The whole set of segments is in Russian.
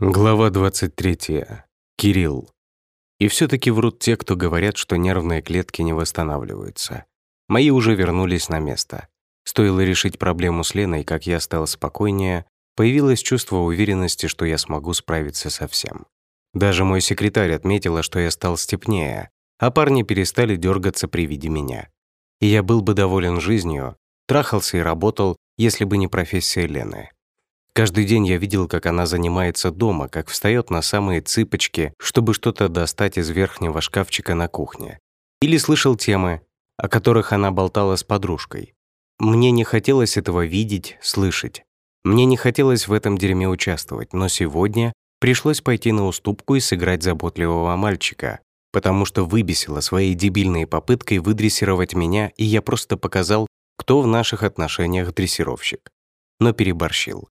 Глава 23. Кирилл. И все таки врут те, кто говорят, что нервные клетки не восстанавливаются. Мои уже вернулись на место. Стоило решить проблему с Леной, как я стал спокойнее, появилось чувство уверенности, что я смогу справиться со всем. Даже мой секретарь отметила, что я стал степнее, а парни перестали дергаться при виде меня. И я был бы доволен жизнью, трахался и работал, если бы не профессия Лены. Каждый день я видел, как она занимается дома, как встает на самые цыпочки, чтобы что-то достать из верхнего шкафчика на кухне. Или слышал темы, о которых она болтала с подружкой. Мне не хотелось этого видеть, слышать. Мне не хотелось в этом дерьме участвовать, но сегодня пришлось пойти на уступку и сыграть заботливого мальчика, потому что выбесила своей дебильной попыткой выдрессировать меня, и я просто показал, кто в наших отношениях дрессировщик. Но переборщил.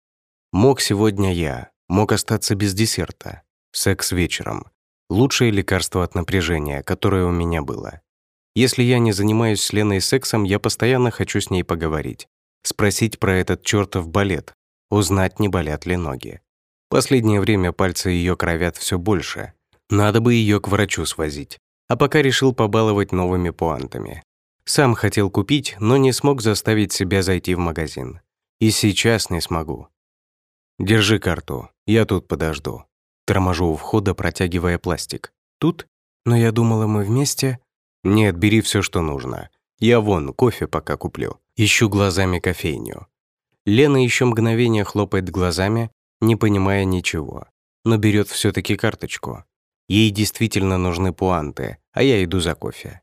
Мог сегодня я, мог остаться без десерта. Секс вечером. Лучшее лекарство от напряжения, которое у меня было. Если я не занимаюсь с Леной сексом, я постоянно хочу с ней поговорить. Спросить про этот чертов балет. Узнать, не болят ли ноги. Последнее время пальцы ее кровят все больше. Надо бы ее к врачу свозить. А пока решил побаловать новыми пуантами. Сам хотел купить, но не смог заставить себя зайти в магазин. И сейчас не смогу. «Держи карту, я тут подожду». Торможу у входа, протягивая пластик. «Тут? Но я думала, мы вместе...» «Нет, бери все, что нужно. Я вон, кофе пока куплю. Ищу глазами кофейню». Лена еще мгновение хлопает глазами, не понимая ничего, но берет все таки карточку. Ей действительно нужны пуанты, а я иду за кофе.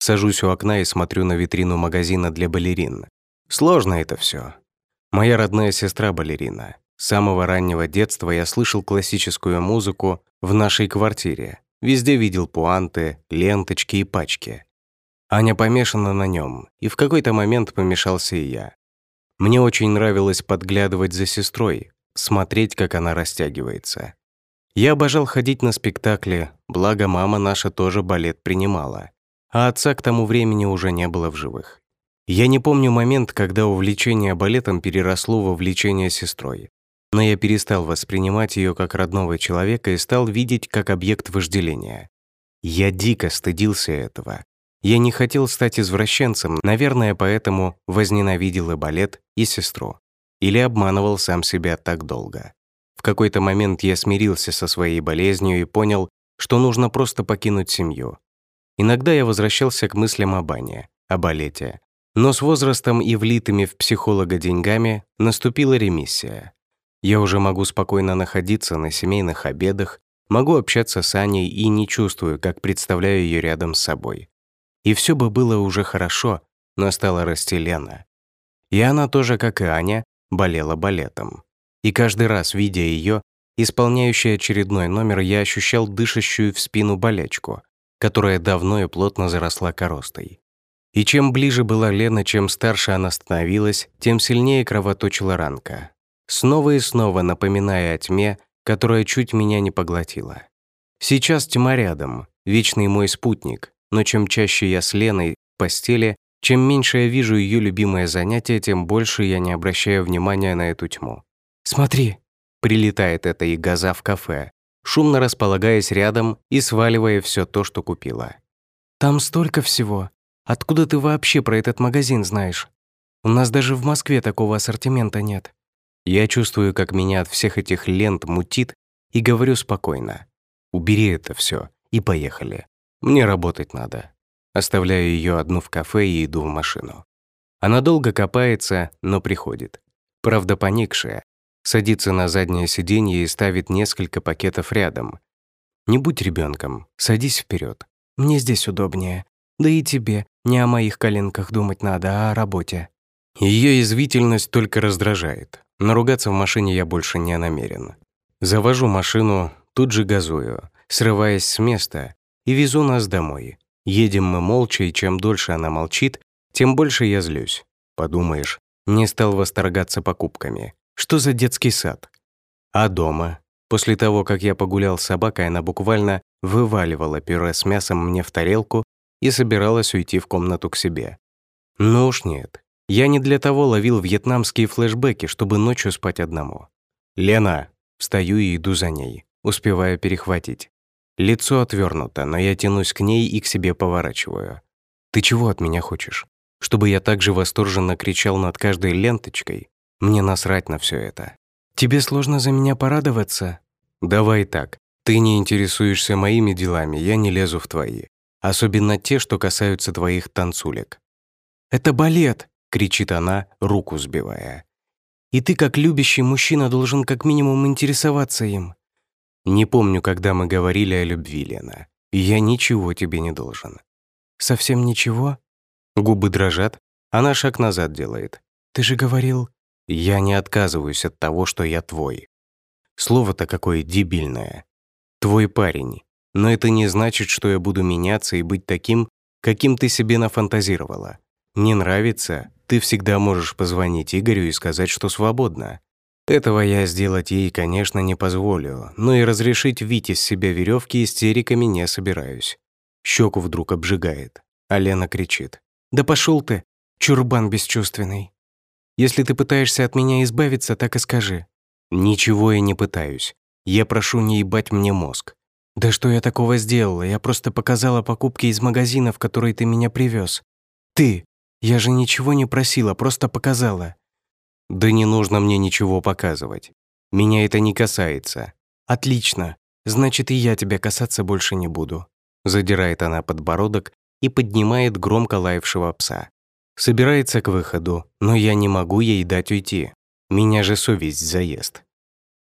Сажусь у окна и смотрю на витрину магазина для балерин. Сложно это все. Моя родная сестра балерина. С самого раннего детства я слышал классическую музыку в нашей квартире. Везде видел пуанты, ленточки и пачки. Аня помешана на нем, и в какой-то момент помешался и я. Мне очень нравилось подглядывать за сестрой, смотреть, как она растягивается. Я обожал ходить на спектакли, благо мама наша тоже балет принимала, а отца к тому времени уже не было в живых. Я не помню момент, когда увлечение балетом переросло во влечение сестрой но я перестал воспринимать ее как родного человека и стал видеть как объект вожделения. Я дико стыдился этого. Я не хотел стать извращенцем, наверное, поэтому возненавидел и балет, и сестру. Или обманывал сам себя так долго. В какой-то момент я смирился со своей болезнью и понял, что нужно просто покинуть семью. Иногда я возвращался к мыслям о бане, о балете. Но с возрастом и влитыми в психолога деньгами наступила ремиссия. Я уже могу спокойно находиться на семейных обедах, могу общаться с Аней и не чувствую, как представляю ее рядом с собой. И все бы было уже хорошо, но стала расти Лена. И она тоже, как и Аня, болела балетом. И каждый раз, видя ее, исполняющей очередной номер, я ощущал дышащую в спину болячку, которая давно и плотно заросла коростой. И чем ближе была Лена, чем старше она становилась, тем сильнее кровоточила ранка снова и снова напоминая о тьме, которая чуть меня не поглотила. Сейчас тьма рядом, вечный мой спутник, но чем чаще я с Леной в постели, чем меньше я вижу ее любимое занятие, тем больше я не обращаю внимания на эту тьму. «Смотри!» — прилетает эта игаза в кафе, шумно располагаясь рядом и сваливая все то, что купила. «Там столько всего. Откуда ты вообще про этот магазин знаешь? У нас даже в Москве такого ассортимента нет. Я чувствую, как меня от всех этих лент мутит, и говорю спокойно. «Убери это все и поехали. Мне работать надо». Оставляю ее одну в кафе и иду в машину. Она долго копается, но приходит. Правда, поникшая. Садится на заднее сиденье и ставит несколько пакетов рядом. «Не будь ребенком, садись вперед. Мне здесь удобнее. Да и тебе не о моих коленках думать надо, а о работе». Ее язвительность только раздражает. Наругаться в машине я больше не намерен. Завожу машину, тут же газую, срываясь с места, и везу нас домой. Едем мы молча, и чем дольше она молчит, тем больше я злюсь. Подумаешь, не стал восторгаться покупками. Что за детский сад? А дома? После того, как я погулял с собакой, она буквально вываливала пюре с мясом мне в тарелку и собиралась уйти в комнату к себе. Ну уж нет, я не для того ловил вьетнамские флешбеки, чтобы ночью спать одному. «Лена!» Встаю и иду за ней, успеваю перехватить. Лицо отвернуто, но я тянусь к ней и к себе поворачиваю. «Ты чего от меня хочешь? Чтобы я так же восторженно кричал над каждой ленточкой? Мне насрать на все это». «Тебе сложно за меня порадоваться?» «Давай так. Ты не интересуешься моими делами, я не лезу в твои. Особенно те, что касаются твоих танцулек». «Это балет!» — кричит она, руку сбивая. «И ты, как любящий мужчина, должен как минимум интересоваться им». «Не помню, когда мы говорили о любви, Лена. Я ничего тебе не должен». «Совсем ничего?» Губы дрожат, она шаг назад делает. «Ты же говорил...» «Я не отказываюсь от того, что я твой». Слово-то какое дебильное. «Твой парень». Но это не значит, что я буду меняться и быть таким, каким ты себе нафантазировала. Не нравится? Ты всегда можешь позвонить Игорю и сказать, что свободна. Этого я сделать ей, конечно, не позволю, но и разрешить вить из себя веревки истериками не собираюсь. Щеку вдруг обжигает, а Лена кричит. «Да пошел ты, чурбан бесчувственный! Если ты пытаешься от меня избавиться, так и скажи». «Ничего я не пытаюсь. Я прошу не ебать мне мозг. «Да что я такого сделала? Я просто показала покупки из магазина, в который ты меня привез. Ты! Я же ничего не просила, просто показала». «Да не нужно мне ничего показывать. Меня это не касается». «Отлично. Значит, и я тебя касаться больше не буду». Задирает она подбородок и поднимает громко лаявшего пса. Собирается к выходу, но я не могу ей дать уйти. Меня же совесть заест.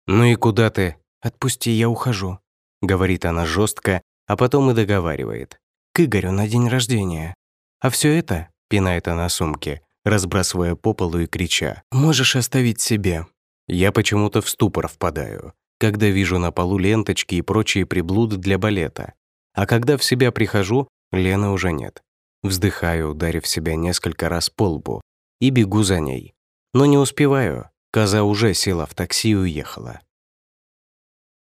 «Ну и куда ты?» «Отпусти, я ухожу». — говорит она жестко, а потом и договаривает. «К Игорю на день рождения. А все это, — пинает она сумки, разбрасывая по полу и крича, — можешь оставить себе». Я почему-то в ступор впадаю, когда вижу на полу ленточки и прочие приблуды для балета. А когда в себя прихожу, Лены уже нет. Вздыхаю, ударив себя несколько раз по лбу, и бегу за ней. Но не успеваю, коза уже села в такси и уехала.